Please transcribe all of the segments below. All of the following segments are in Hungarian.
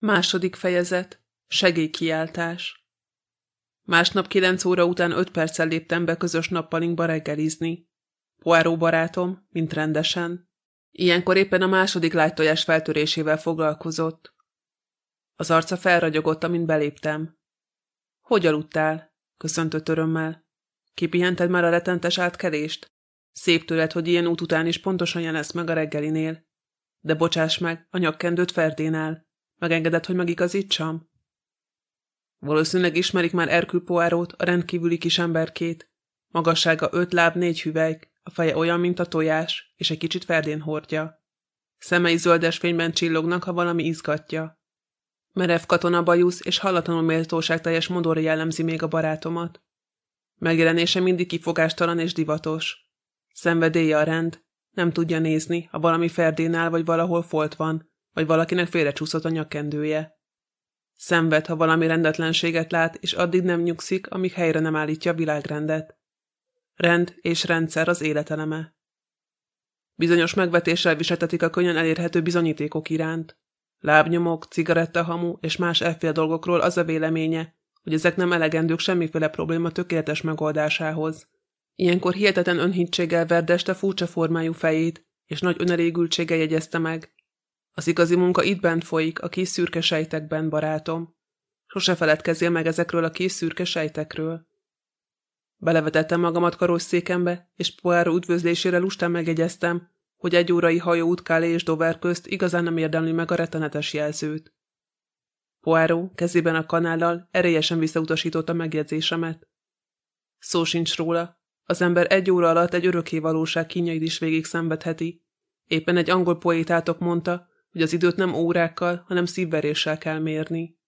Második fejezet. Segélykiáltás. Másnap kilenc óra után öt perccel léptem be közös nappalinkba reggelizni. Poirot barátom, mint rendesen. Ilyenkor éppen a második lágytojás feltörésével foglalkozott. Az arca felragyogott, amint beléptem. Hogy aludtál? köszöntött örömmel. Kipihented már a retentes átkelést? Szép tőled, hogy ilyen út után is pontosan jelensz meg a reggelinél. De bocsáss meg, a nyakkendőt Ferdénál. Megengedett, hogy megigazítsam? Valószínűleg ismerik már Erkül Poárót, a rendkívüli kis emberkét. Magassága öt láb, négy hüvelyk, a feje olyan, mint a tojás, és egy kicsit ferdén hordja. Szemei zöldes fényben csillognak, ha valami izgatja. Merev katona bajusz és hallatlanul méltóságteljes modorra jellemzi még a barátomat. Megjelenése mindig kifogástalan és divatos. Szenvedélye a rend, nem tudja nézni, ha valami ferdénál vagy valahol folt van, vagy valakinek félrecsúszott a nyakkendője. Szenved, ha valami rendetlenséget lát, és addig nem nyugszik, amíg helyre nem állítja a világrendet. Rend és rendszer az életeleme. Bizonyos megvetéssel viseltetik a könnyen elérhető bizonyítékok iránt. Lábnyomok, cigarettahamu és más elfél dolgokról az a véleménye, hogy ezek nem elegendők semmiféle probléma tökéletes megoldásához. Ilyenkor hihetetlen önhintséggel verdeste furcsa formájú fejét, és nagy önelégültséggel jegyezte meg, az igazi munka itt bent folyik, a kis szürke sejtekben, barátom. Sose feledkezzél meg ezekről a kis szürke sejtekről. Belevetettem magamat karosszékembe, és Poirot üdvözlésére lustán megjegyeztem, hogy egy órai hajóút Kálé és Dover közt igazán nem érdemli meg a rettenetes jelzőt. Poirot kezében a kanállal erélyesen visszautasította megjegyzésemet. Szó sincs róla. Az ember egy óra alatt egy örökké valóság kínjait is végig szenvedheti. Éppen egy angol poétátok mondta, hogy az időt nem órákkal, hanem szívveréssel kell mérni.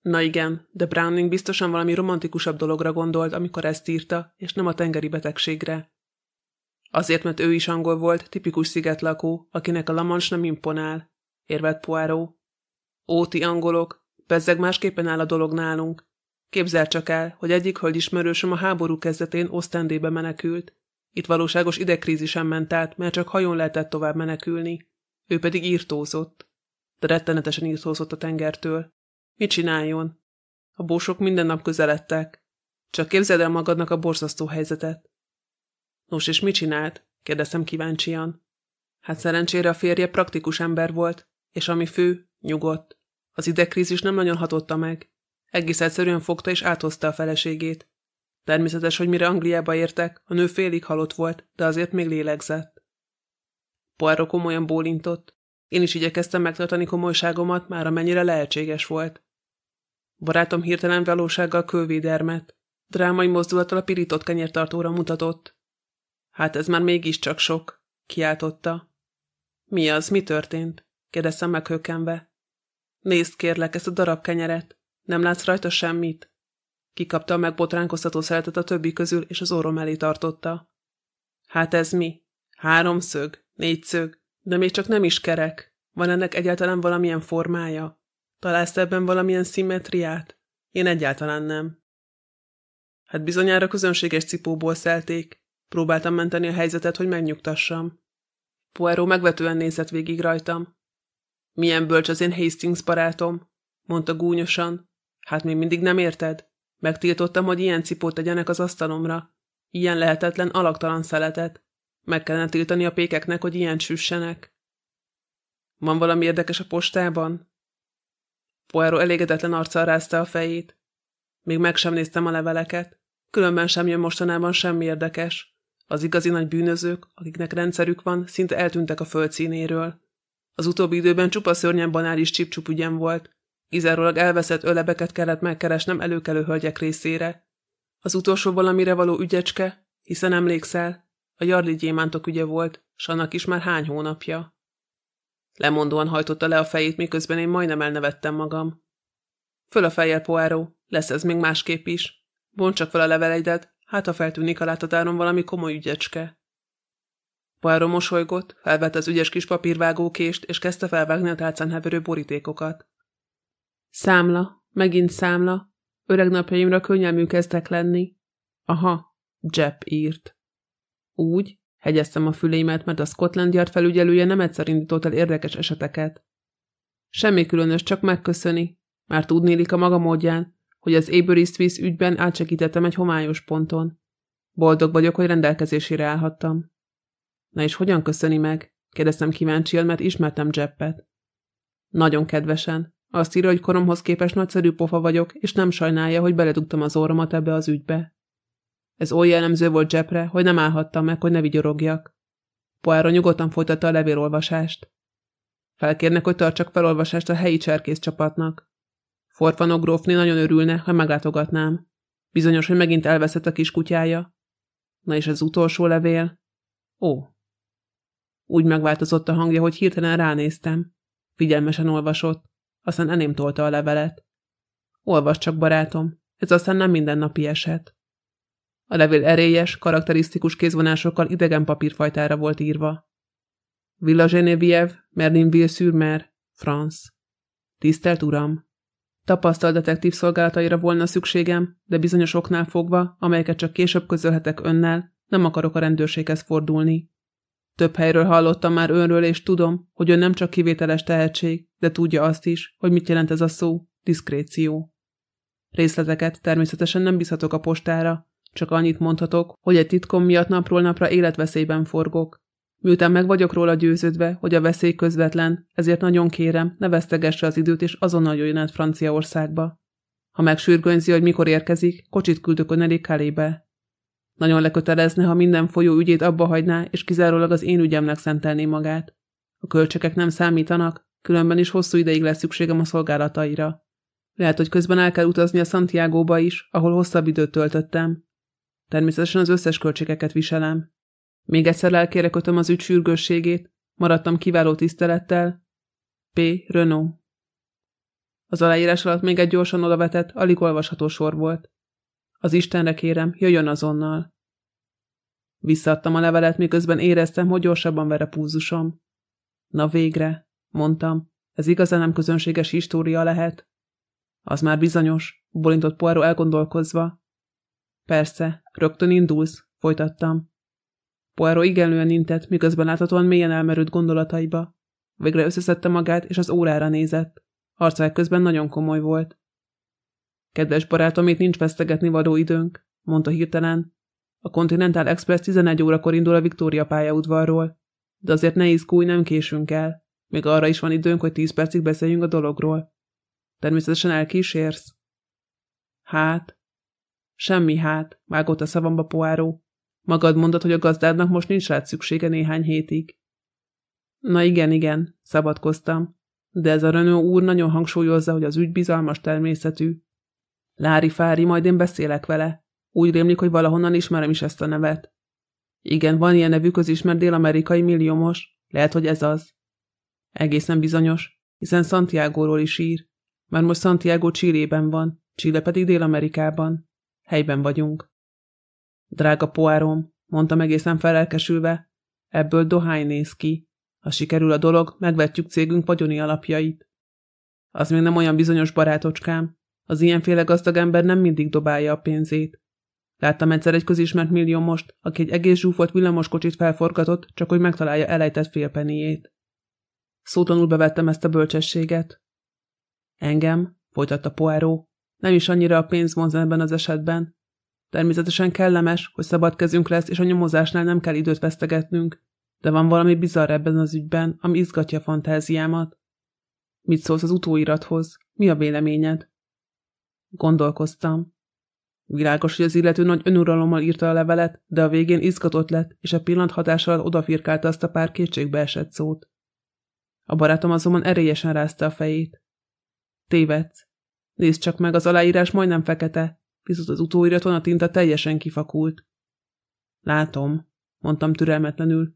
Na igen, de Browning biztosan valami romantikusabb dologra gondolt, amikor ezt írta, és nem a tengeri betegségre. Azért, mert ő is angol volt, tipikus szigetlakó, akinek a lamans nem imponál, érvelt Poirot. Óti angolok, bezzeg másképpen áll a dolog nálunk. Képzel csak el, hogy egyik ismerősöm a háború kezdetén Osztendébe menekült. Itt valóságos idegkrízisen ment át, mert csak hajón lehetett tovább menekülni. Ő pedig írtózott. De rettenetesen írtózott a tengertől. Mit csináljon? A bósok minden nap közeledtek. Csak képzeld el magadnak a borzasztó helyzetet. Nos, és mit csinált? kérdeztem kíváncsian. Hát szerencsére a férje praktikus ember volt, és ami fő, nyugodt. Az idegkrízis nem nagyon hatotta meg. Egész egyszerűen fogta és áthozta a feleségét. Természetes, hogy mire Angliába értek, a nő félig halott volt, de azért még lélegzett. Poirot komolyan bólintott. Én is igyekeztem megtartani komolyságomat, már amennyire lehetséges volt. Barátom hirtelen valósággal kővédermet. Drámai mozdulattal a pirított kenyértartóra mutatott. Hát ez már mégiscsak sok, kiáltotta. Mi az, mi történt? kérdeztem meghökkenve. Nézd kérlek ezt a darab kenyeret. Nem látsz rajta semmit? Kikapta a megbotránkoztató szeretet a többi közül, és az orrom elé tartotta. Hát ez mi? Háromszög? Négyszög, de még csak nem is kerek. Van ennek egyáltalán valamilyen formája? Találsz ebben valamilyen szimmetriát? Én egyáltalán nem. Hát bizonyára közönséges cipóból szelték. Próbáltam menteni a helyzetet, hogy megnyugtassam. Poirot megvetően nézett végig rajtam. Milyen bölcs az én Hastings barátom, mondta gúnyosan. Hát még mindig nem érted? Megtiltottam, hogy ilyen cipót tegyenek az asztalomra. Ilyen lehetetlen, alaktalan szeletet. Meg kellene tiltani a pékeknek, hogy ilyen süssenek. Van valami érdekes a postában? Poirot elégedetlen arccal rázta a fejét. Még meg sem néztem a leveleket. Különben sem jön mostanában semmi érdekes. Az igazi nagy bűnözők, akiknek rendszerük van, szinte eltűntek a földszínéről. Az utóbbi időben csupa szörnyen banális csipcsup ügyem volt. Izárólag elveszett ölebeket kellett megkeresnem előkelő hölgyek részére. Az utolsó valamire való ügyecske, hiszen emlékszel, a Jarli gyémántok ügye volt, s annak is már hány hónapja. Lemondóan hajtotta le a fejét, miközben én majdnem elnevettem magam. Föl a fejjel, Poáró, lesz ez még másképp is. Bont csak fel a leveleidet, hát ha feltűnik a látatáron valami komoly ügyecske. Poáró mosolygott, felvett az ügyes kis papírvágókést, és kezdte felvágni a tálcán heverő borítékokat. Számla, megint számla, öreg napjaimra könnyelmű kezdtek lenni. Aha, Jepp írt. Úgy, hegyeztem a fülémet, mert a Scotland Yard felügyelője nem egyszer indított el érdekes eseteket. Semmi különös, csak megköszöni. Már tudnélik a maga módján, hogy az Avery Swiss ügyben átsegítettem egy homályos ponton. Boldog vagyok, hogy rendelkezésére állhattam. Na és hogyan köszöni meg? kérdeztem kíváncsian, mert ismertem Jeppet. Nagyon kedvesen. Azt írja, hogy koromhoz képest nagyszerű pofa vagyok, és nem sajnálja, hogy beledugtam az orromat ebbe az ügybe. Ez oly jellemző volt Jeppre, hogy nem állhattam meg, hogy ne vigyorogjak. Poára nyugodtan folytatta a levélolvasást. Felkérnek, hogy tartsak felolvasást a helyi cserkész csapatnak. Forfanó grófni nagyon örülne, ha meglátogatnám. Bizonyos, hogy megint elveszett a kis kutyája. Na és az utolsó levél? Ó. Úgy megváltozott a hangja, hogy hirtelen ránéztem. Figyelmesen olvasott, aztán eném tolta a levelet. Olvas csak, barátom, ez aztán nem mindennapi eset. A levél erélyes, karakterisztikus kézvonásokkal idegen papírfajtára volt írva. Villa Genevieve, Merlinville-sur-Mer, France. Tisztelt Uram! Tapasztalt detektív szolgálataira volna szükségem, de bizonyos oknál fogva, amelyeket csak később közölhetek önnel, nem akarok a rendőrséghez fordulni. Több helyről hallottam már önről, és tudom, hogy ön nem csak kivételes tehetség, de tudja azt is, hogy mit jelent ez a szó, diszkréció. Részleteket természetesen nem bízhatok a postára, csak annyit mondhatok, hogy egy titkom miatt napról napra életveszélyben forgok. Miután meg vagyok róla győződve, hogy a veszély közvetlen, ezért nagyon kérem, ne vesztegesse az időt, és azonnal jöjjön át Franciaországba. Ha megsürgönzi, hogy mikor érkezik, kocsit küldök a Nelly Kalébe. Nagyon lekötelezne, ha minden folyó ügyét abba hagyná, és kizárólag az én ügyemnek szentelné magát. A költségek nem számítanak, különben is hosszú ideig lesz szükségem a szolgálataira. Lehet, hogy közben el kell utazni a Santiago-ba is, ahol hosszabb időt töltöttem. Természetesen az összes költségeket viselem. Még egyszer lelkére az ügy sürgősségét, maradtam kiváló tisztelettel. P. Renault. Az aláírás alatt még egy gyorsan odavetett, alig olvasható sor volt. Az Istenre kérem, jöjjön azonnal. Visszaadtam a levelet, miközben éreztem, hogy gyorsabban ver a púzusom. Na végre, mondtam, ez igazán nem közönséges história lehet. Az már bizonyos, bolintott Poirot elgondolkozva. Persze, rögtön indulsz, folytattam. Poirot igenlően intett, miközben láthatóan mélyen elmerült gondolataiba. Végre összeszedte magát, és az órára nézett. Arca közben nagyon komoly volt. Kedves barátom, itt nincs vesztegetni való időnk, mondta hirtelen. A Continental Express 11 órakor indul a Victoria pályaudvarról. De azért ne izgulj, nem késünk el. Még arra is van időnk, hogy 10 percig beszéljünk a dologról. Természetesen elkísérsz. Hát? Semmi hát, vágott a szavamba poáró. Magad mondod, hogy a gazdádnak most nincs rád szüksége néhány hétig. Na igen, igen, szabadkoztam. De ez a Renault úr nagyon hangsúlyozza, hogy az ügy bizalmas természetű. Lári Fári, majd én beszélek vele. Úgy rémlik, hogy valahonnan ismerem is ezt a nevet. Igen, van ilyen nevű közismert dél-amerikai milliómos. Lehet, hogy ez az. Egészen bizonyos, hiszen Santiago-ról is ír. Már most Santiago Chilében van, Chile pedig Dél-Amerikában. Helyben vagyunk. Drága poárom, mondtam egészen felelkesülve, ebből dohány néz ki. Ha sikerül a dolog, megvetjük cégünk vagyoni alapjait. Az még nem olyan bizonyos barátocskám. Az ilyenféle gazdag ember nem mindig dobálja a pénzét. Láttam egyszer egy közismert millió most, aki egy egész zsúfolt villamoskocsit felforgatott, csak hogy megtalálja elejtett félpeniét. Szótlanul bevettem ezt a bölcsességet. Engem, folytatta Poirot, nem is annyira a pénz vonz ebben az esetben, Természetesen kellemes, hogy szabad kezünk lesz, és a nyomozásnál nem kell időt vesztegetnünk, de van valami bizarr ebben az ügyben, ami izgatja a fantáziámat. Mit szólsz az utóirathoz? Mi a véleményed? Gondolkoztam. Világos, hogy az illető nagy önuralommal írta a levelet, de a végén izgatott lett, és a pillanat hatással odafirkálta azt a pár kétségbe esett szót. A barátom azonban erélyesen rázta a fejét. Tévedsz. Nézd csak meg, az aláírás majdnem fekete, viszont az utóiraton a tinta teljesen kifakult. Látom, mondtam türelmetlenül.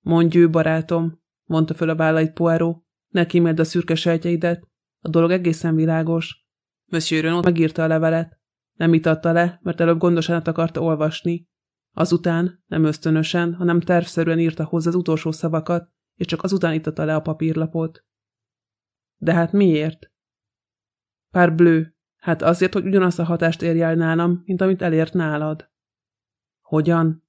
Mondj ő, barátom, mondta föl a vállait Poirot, ne kíméld a szürke sejtjeidet, a dolog egészen világos. Monsieur Renaud megírta a levelet. Nem itatta le, mert előbb gondosan át akarta olvasni. Azután, nem ösztönösen, hanem tervszerűen írta hozzá az utolsó szavakat, és csak azután itatta le a papírlapot. De hát miért? Pár blő, Hát azért, hogy ugyanazt a hatást érje el nálam, mint amit elért nálad. Hogyan?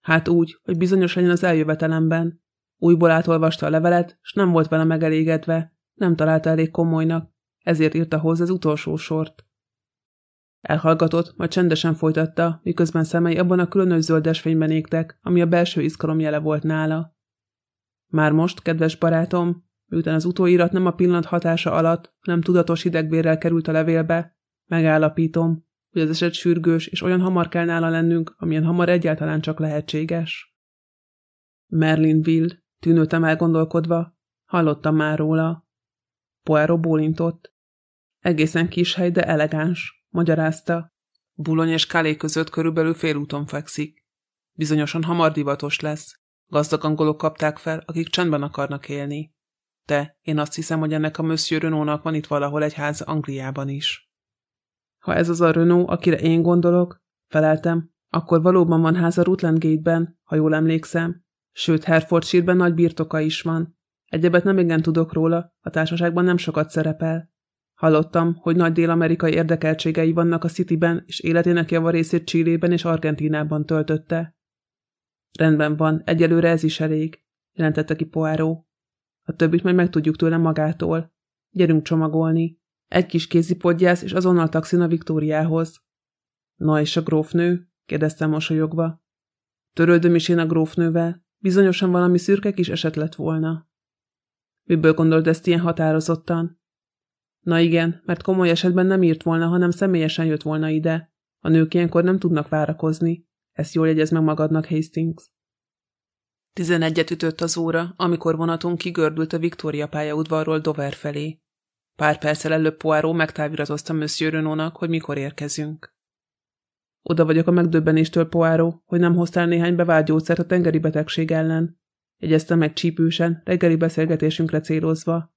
Hát úgy, hogy bizonyos legyen az eljövetelemben. Újból átolvasta a levelet, s nem volt vele megelégedve, nem találta elég komolynak, ezért írta hozzá az utolsó sort. Elhallgatott, majd csendesen folytatta, miközben szemei abban a különös zöldes fényben égtek, ami a belső izgalom jele volt nála. Már most, kedves barátom, miután az utóirat nem a pillanat hatása alatt, hanem tudatos hidegbérrel került a levélbe, megállapítom, hogy az eset sürgős, és olyan hamar kell nála lennünk, amilyen hamar egyáltalán csak lehetséges. Merlinville, tűnőtem elgondolkodva, hallottam már róla. Poirot bólintott. Egészen kis hely, de elegáns, magyarázta. Bulony és Kálé között körülbelül félúton fekszik. Bizonyosan hamar divatos lesz. Gazdag angolok kapták fel, akik csendben akarnak élni. De én azt hiszem, hogy ennek a Monsieur Renault-nak van itt valahol egy ház Angliában is. Ha ez az a Renault, akire én gondolok, feleltem, akkor valóban van háza Rutland Gate-ben, ha jól emlékszem. Sőt, Herefordshire-ben nagy birtoka is van. Egyebet nem igen tudok róla, a társaságban nem sokat szerepel. Hallottam, hogy nagy dél-amerikai érdekeltségei vannak a Cityben, és életének javarészét Csillében és Argentínában töltötte. Rendben van, egyelőre ez is elég, jelentette ki Poáró. A többit majd megtudjuk tőle magától. Gyerünk csomagolni. Egy kis kézipodjász, és azonnal taxin a Viktóriához. Na és a grófnő? kérdeztem mosolyogva. Törődöm is én a grófnővel. Bizonyosan valami szürke kis eset lett volna. Miből gondolt ezt ilyen határozottan? Na igen, mert komoly esetben nem írt volna, hanem személyesen jött volna ide. A nők ilyenkor nem tudnak várakozni. Ezt jól jegyez meg magadnak, Hastings. Tizenegyet ütött az óra, amikor vonatunk kigördült a Viktória pályaudvarról Dover felé. Pár perccel előbb Poirot megtáviratozta Monsieur Renault-nak, hogy mikor érkezünk. Oda vagyok a megdöbbenéstől, Poirot, hogy nem hoztál néhány bevált gyógyszert a tengeri betegség ellen. Jegyeztem meg csípősen, reggeli beszélgetésünkre célozva.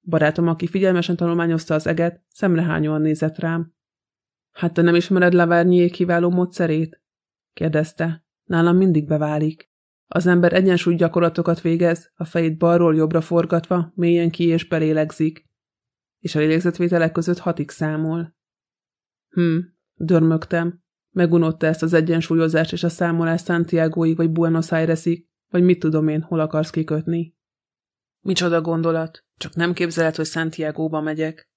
Barátom, aki figyelmesen tanulmányozta az eget, szemrehányóan nézett rám. Hát te nem ismered Lavárnyié kiváló módszerét? kérdezte. Nálam mindig beválik. Az ember egyensúly gyakorlatokat végez, a fejét balról jobbra forgatva, mélyen ki és belélegzik. És a lélegzetvételek között hatig számol. Hm, dörmögtem. Megunotta ezt az egyensúlyozást és a számolást Santiagoig vagy Buenos Airesig, vagy mit tudom én, hol akarsz kikötni. Micsoda gondolat, csak nem képzeled, hogy Santiago-ba megyek.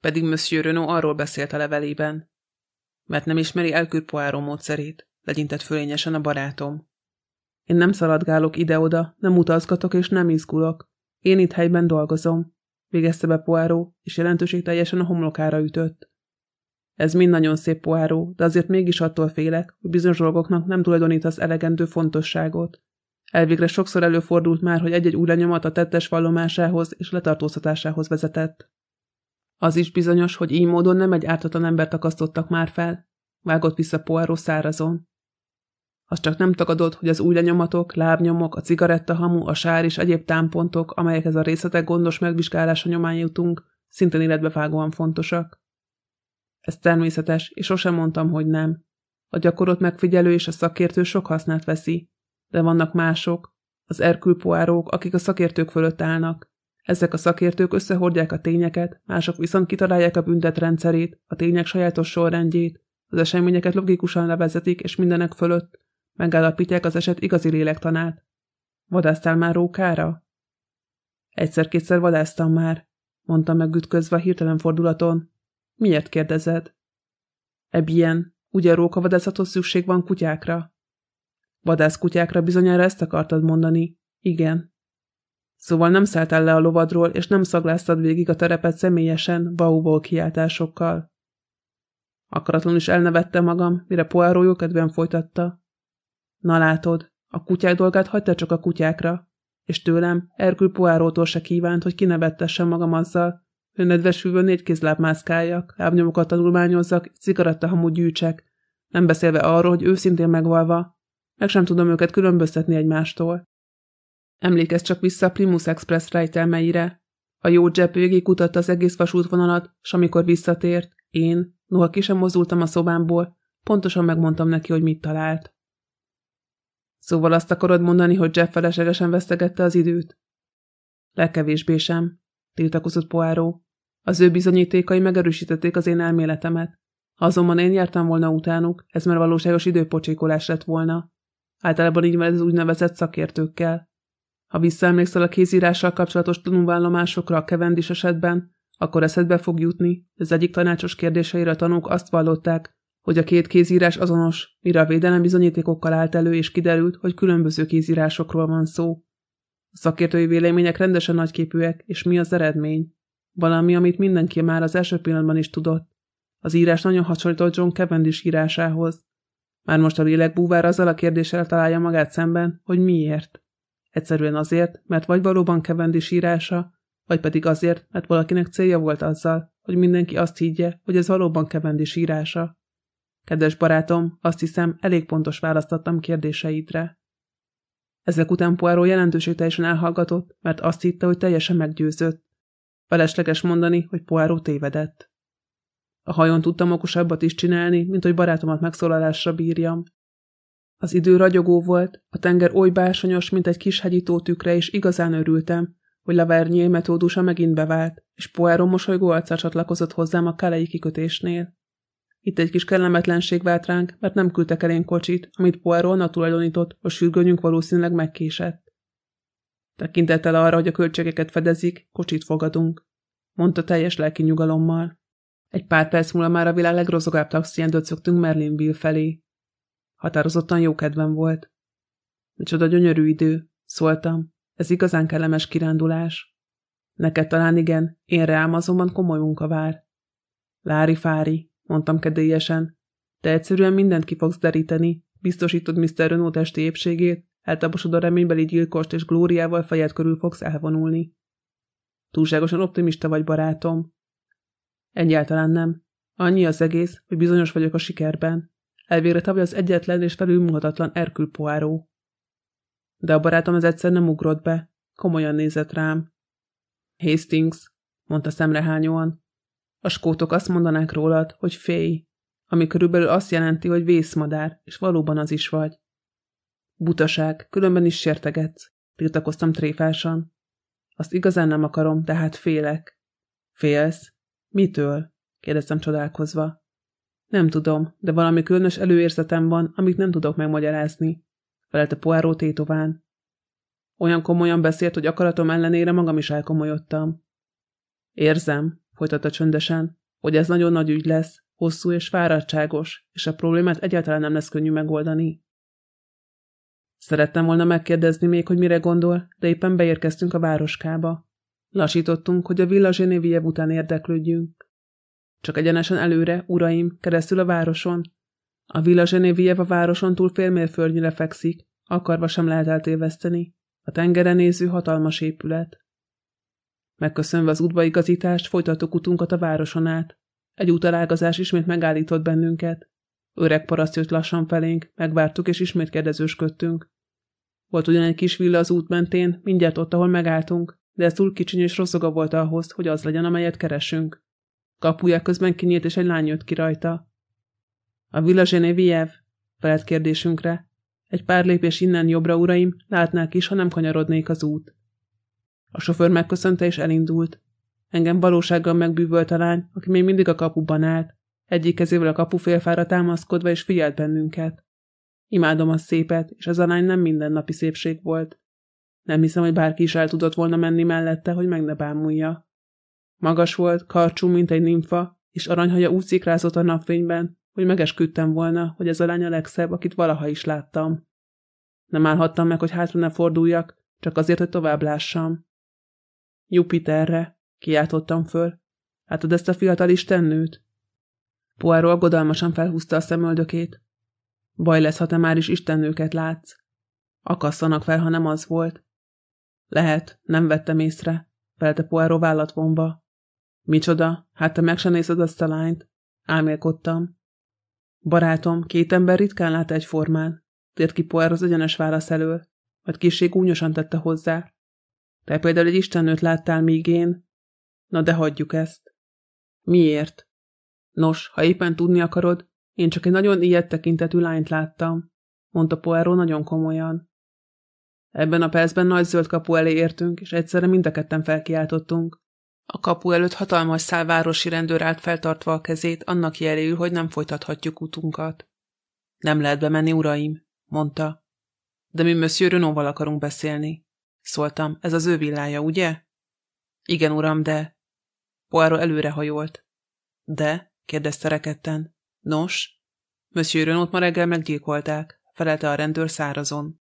Pedig Monsieur Renault arról beszélt a levelében. Mert nem ismeri Elkür Poirot módszerét, legyintett fölényesen a barátom. Én nem szaladgálok ide-oda, nem utazgatok és nem izgulok. Én itt helyben dolgozom. Végezte be Poirot, és jelentőség teljesen a homlokára ütött. Ez mind nagyon szép Poirot, de azért mégis attól félek, hogy bizonyos dolgoknak nem tulajdonítasz elegendő fontosságot. Elvégre sokszor előfordult már, hogy egy-egy új lenyomat a tettes vallomásához és letartóztatásához vezetett. Az is bizonyos, hogy így módon nem egy ártatlan embert akasztottak már fel, vágott vissza Poirot szárazon. Az csak nem tagadod, hogy az új lenyomatok, lábnyomok, a cigarettahamu, a sár és egyéb támpontok, amelyekhez a részletek gondos megvizsgálása nyomán jutunk, szintén életbevágóan fontosak. Ez természetes, és sosem mondtam, hogy nem. A gyakorot megfigyelő és a szakértő sok hasznát veszi, de vannak mások, az erkülpoárók, akik a szakértők fölött állnak. Ezek a szakértők összehordják a tényeket, mások viszont kitalálják a büntetrendszerét, a tények sajátos sorrendjét, az eseményeket logikusan levezetik, és mindenek fölött megállapítják az eset igazi lélektanát. Vadásztál már rókára? Egyszer-kétszer vadáztam már, mondta meg ütközve a hirtelen fordulaton. Miért kérdezed? Ebien, ugye rókavadászathoz szükség van kutyákra? Vadászkutyákra bizonyára ezt akartad mondani. Igen. Szóval nem szálltál le a lovadról, és nem szagláztad végig a terepet személyesen, baúból kiáltásokkal. Akaratlan is elnevette magam, mire Poirot jókedven folytatta. Na látod, a kutyák dolgát hagyta csak a kutyákra, és tőlem Erkül Poirottól se kívánt, hogy kinevettessem magam azzal, hogy nedvesülve négy kézláb mászkáljak, lábnyomokat tanulmányozzak, cigarettahamut gyűjtsek, nem beszélve arról, hogy őszintén megvalva, meg sem tudom őket különböztetni egymástól. Emlékezz csak vissza a Primus Express rejtelmeire. A jó Jepp végig kutatta az egész vasútvonalat, s amikor visszatért, én, noha ki sem mozdultam a szobámból, pontosan megmondtam neki, hogy mit talált. Szóval azt akarod mondani, hogy Jeff feleslegesen vesztegette az időt? Legkevésbé sem, tiltakozott Poáró. Az ő bizonyítékai megerősítették az én elméletemet. Ha azonban én jártam volna utánuk, ez már valóságos időpocsékolás lett volna. Általában így van ez úgynevezett szakértőkkel. Ha visszaemlékszel a kézírással kapcsolatos tanúvállomásokra a kevendis esetben, akkor eszedbe fog jutni, hogy az egyik tanácsos kérdéseire a tanúk azt vallották, hogy a két kézírás azonos, mire a védelem bizonyítékokkal állt elő, és kiderült, hogy különböző kézírásokról van szó. A szakértői vélemények rendesen nagyképűek, és mi az eredmény? Valami, amit mindenki már az első pillanatban is tudott. Az írás nagyon hasonlított John Cavendish írásához. Már most a lélekbúvár azzal a kérdéssel találja magát szemben, hogy miért. Egyszerűen azért, mert vagy valóban Cavendish írása, vagy pedig azért, mert valakinek célja volt azzal, hogy mindenki azt higgye, hogy ez valóban Cavendish írása. Kedves barátom, azt hiszem, elég pontos választottam kérdéseidre. Ezek után Poirot jelentőségteljesen elhallgatott, mert azt hitte, hogy teljesen meggyőzött. Felesleges mondani, hogy Poirot tévedett. A hajón tudtam okosabbat is csinálni, mint hogy barátomat megszólalásra bírjam. Az idő ragyogó volt, a tenger oly bársonyos, mint egy kis hegyi tótükre, és igazán örültem, hogy Lavernyé metódusa megint bevált, és Poirot mosolygó arccal csatlakozott hozzám a kelei kikötésnél. Itt egy kis kellemetlenség vált ránk, mert nem küldtek elénk kocsit, amit Poirot tulajdonított, hogy sürgőnyünk valószínűleg megkésett. Tekintettel arra, hogy a költségeket fedezik, kocsit fogadunk, mondta teljes lelki nyugalommal. Egy pár perc múlva már a világ legrozogább taxiján döcögtünk Merlinville felé. Határozottan jó kedvem volt. Micsoda gyönyörű idő, szóltam. Ez igazán kellemes kirándulás. Neked talán igen, én rám azonban komoly munka vár. Lári fári, mondtam kedélyesen. De egyszerűen mindent ki fogsz deríteni, biztosítod Mr. Renault testi épségét, eltaposod a reménybeli gyilkost és glóriával fejed körül fogsz elvonulni. Túlságosan optimista vagy, barátom. Egyáltalán nem. Annyi az egész, hogy bizonyos vagyok a sikerben. Elvégre te vagy az egyetlen és felülmúlhatatlan Erkül Poáró. De a barátom az egyszer nem ugrott be. Komolyan nézett rám. Hastings, mondta szemrehányóan. A skótok azt mondanák rólad, hogy félj, ami körülbelül azt jelenti, hogy vészmadár, és valóban az is vagy. Butaság, különben is sértegetsz, tiltakoztam tréfásan. Azt igazán nem akarom, tehát félek. Félsz? Mitől? kérdeztem csodálkozva. Nem tudom, de valami különös előérzetem van, amit nem tudok megmagyarázni, felelte Poirot tétován. Olyan komolyan beszélt, hogy akaratom ellenére magam is elkomolyodtam. Érzem, folytatta csöndesen, hogy ez nagyon nagy ügy lesz, hosszú és fáradtságos, és a problémát egyáltalán nem lesz könnyű megoldani. Szerettem volna megkérdezni még, hogy mire gondol, de éppen beérkeztünk a városkába. Lassítottunk, hogy a Villa Genéviev után érdeklődjünk. Csak egyenesen előre, uraim, keresztül a városon. A Villa Genéviev a városon túl félmérföldnyire fekszik, akarva sem lehet eltéveszteni. A tengeren néző hatalmas épület. Megköszönve az útbaigazítást, folytattuk utunkat a városon át. Egy útalágazás ismét megállított bennünket. Öreg paraszt jött lassan felénk, megvártuk és ismét kérdezősködtünk. Volt ugyan egy kis villa az út mentén, mindjárt ott, ahol megálltunk, de ez túl kicsiny és rosszoga volt ahhoz, hogy az legyen, amelyet keresünk. Kapuja közben kinyílt, és egy lány jött ki rajta. A Villa Genevieve? felett kérdésünkre. Egy pár lépés innen jobbra, uraim, látnák is, ha nem kanyarodnék az út. A sofőr megköszönte és elindult. Engem valósággal megbűvölt a lány, aki még mindig a kapuban állt, egyik kezével a kapufélfára támaszkodva és figyelt bennünket. Imádom a szépet, és az a lány nem mindennapi szépség volt. Nem hiszem, hogy bárki is el tudott volna menni mellette, hogy meg ne bámulja. Magas volt, karcsú, mint egy nimfa, és aranyhaja úgy szikrázott a napfényben, hogy megesküdtem volna, hogy ez a lány a legszebb, akit valaha is láttam. Nem állhattam meg, hogy hátra ne forduljak, csak azért, hogy tovább lássam. Jupiterre, kiáltottam föl. Látod ezt a fiatal istennőt? Poirot aggodalmasan felhúzta a szemöldökét. Baj lesz, ha te már is istennőket látsz. Akasszanak fel, ha nem az volt. Lehet, nem vettem észre, felelte Poirot vállat vonva. Micsoda, hát te meg sem nézed azt a lányt. Álmélkodtam. Barátom, két ember ritkán lát egyformán. Tért ki Poirot az egyenes válasz elől, majd kissé gúnyosan tette hozzá. Te például egy istennőt láttál, míg én... Na de hagyjuk ezt. Miért? Nos, ha éppen tudni akarod, én csak egy nagyon ilyet tekintetű lányt láttam, mondta Poirot nagyon komolyan. Ebben a percben nagy zöld kapu elé értünk, és egyszerre mind a ketten felkiáltottunk. A kapu előtt hatalmas szál városi rendőr állt feltartva a kezét, annak jeléül, hogy nem folytathatjuk utunkat. Nem lehet bemenni, uraim, mondta. De mi Monsieur Renault-val akarunk beszélni. Szóltam, ez az ő villája, ugye? Igen, uram, de... Poirot előrehajolt. De? kérdezte rekedten. Nos? Monsieur Renault ma reggel meggyilkolták, felelte a rendőr szárazon.